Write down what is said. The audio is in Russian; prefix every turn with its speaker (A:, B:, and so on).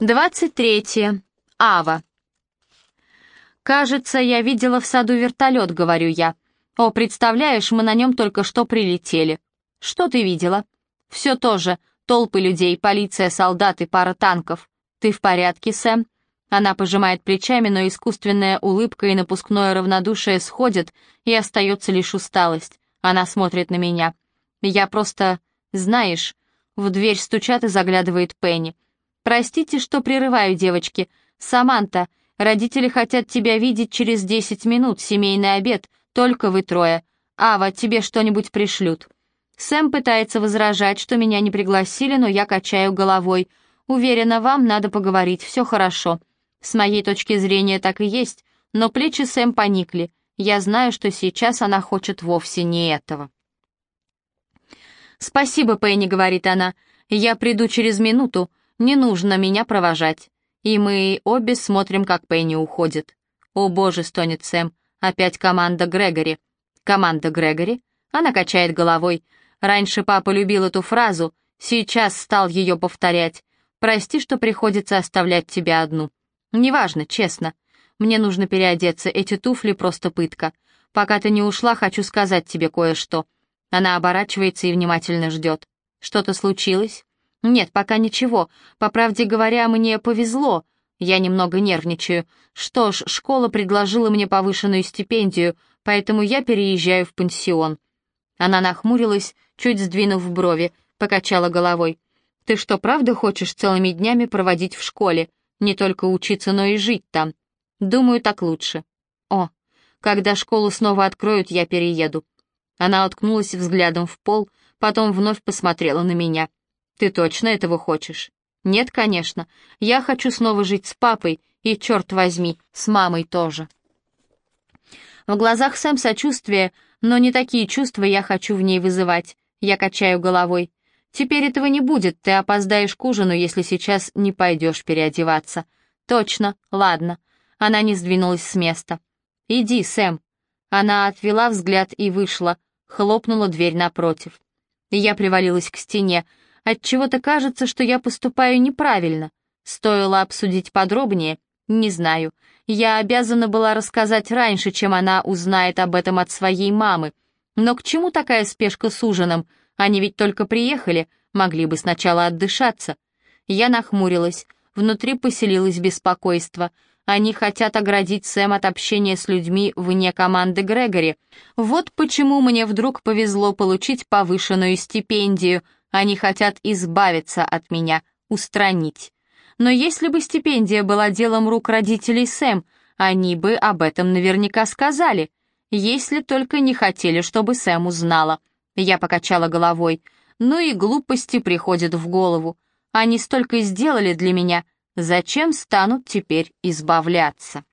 A: 23. Ава. «Кажется, я видела в саду вертолет», — говорю я. «О, представляешь, мы на нем только что прилетели». «Что ты видела?» «Все то же. Толпы людей, полиция, солдаты, пара танков. Ты в порядке, Сэм?» Она пожимает плечами, но искусственная улыбка и напускное равнодушие сходят, и остается лишь усталость. Она смотрит на меня. Я просто... Знаешь... В дверь стучат и заглядывает Пенни. «Простите, что прерываю, девочки. Саманта, родители хотят тебя видеть через десять минут, семейный обед, только вы трое. Ава, тебе что-нибудь пришлют». Сэм пытается возражать, что меня не пригласили, но я качаю головой. Уверена, вам надо поговорить, все хорошо. С моей точки зрения так и есть, но плечи Сэм поникли. Я знаю, что сейчас она хочет вовсе не этого. «Спасибо, Пенни», — говорит она. «Я приду через минуту. Не нужно меня провожать. И мы обе смотрим, как Пенни уходит. О боже, стонет Сэм. Опять команда Грегори. Команда Грегори? Она качает головой. Раньше папа любил эту фразу, сейчас стал ее повторять. Прости, что приходится оставлять тебя одну. Неважно, честно. Мне нужно переодеться, эти туфли просто пытка. Пока ты не ушла, хочу сказать тебе кое-что. Она оборачивается и внимательно ждет. Что-то случилось? «Нет, пока ничего. По правде говоря, мне повезло. Я немного нервничаю. Что ж, школа предложила мне повышенную стипендию, поэтому я переезжаю в пансион». Она нахмурилась, чуть сдвинув брови, покачала головой. «Ты что, правда хочешь целыми днями проводить в школе? Не только учиться, но и жить там? Думаю, так лучше». «О, когда школу снова откроют, я перееду». Она уткнулась взглядом в пол, потом вновь посмотрела на меня. Ты точно этого хочешь? Нет, конечно. Я хочу снова жить с папой, и, черт возьми, с мамой тоже. В глазах Сэм сочувствие, но не такие чувства я хочу в ней вызывать. Я качаю головой. Теперь этого не будет, ты опоздаешь к ужину, если сейчас не пойдешь переодеваться. Точно, ладно. Она не сдвинулась с места. Иди, Сэм. Она отвела взгляд и вышла, хлопнула дверь напротив. Я привалилась к стене, Отчего-то кажется, что я поступаю неправильно. Стоило обсудить подробнее? Не знаю. Я обязана была рассказать раньше, чем она узнает об этом от своей мамы. Но к чему такая спешка с ужином? Они ведь только приехали, могли бы сначала отдышаться. Я нахмурилась. Внутри поселилось беспокойство. Они хотят оградить Сэм от общения с людьми вне команды Грегори. Вот почему мне вдруг повезло получить повышенную стипендию, они хотят избавиться от меня, устранить. Но если бы стипендия была делом рук родителей Сэм, они бы об этом наверняка сказали, если только не хотели, чтобы Сэм узнала. Я покачала головой. Ну и глупости приходят в голову. Они столько сделали для меня, зачем станут теперь избавляться?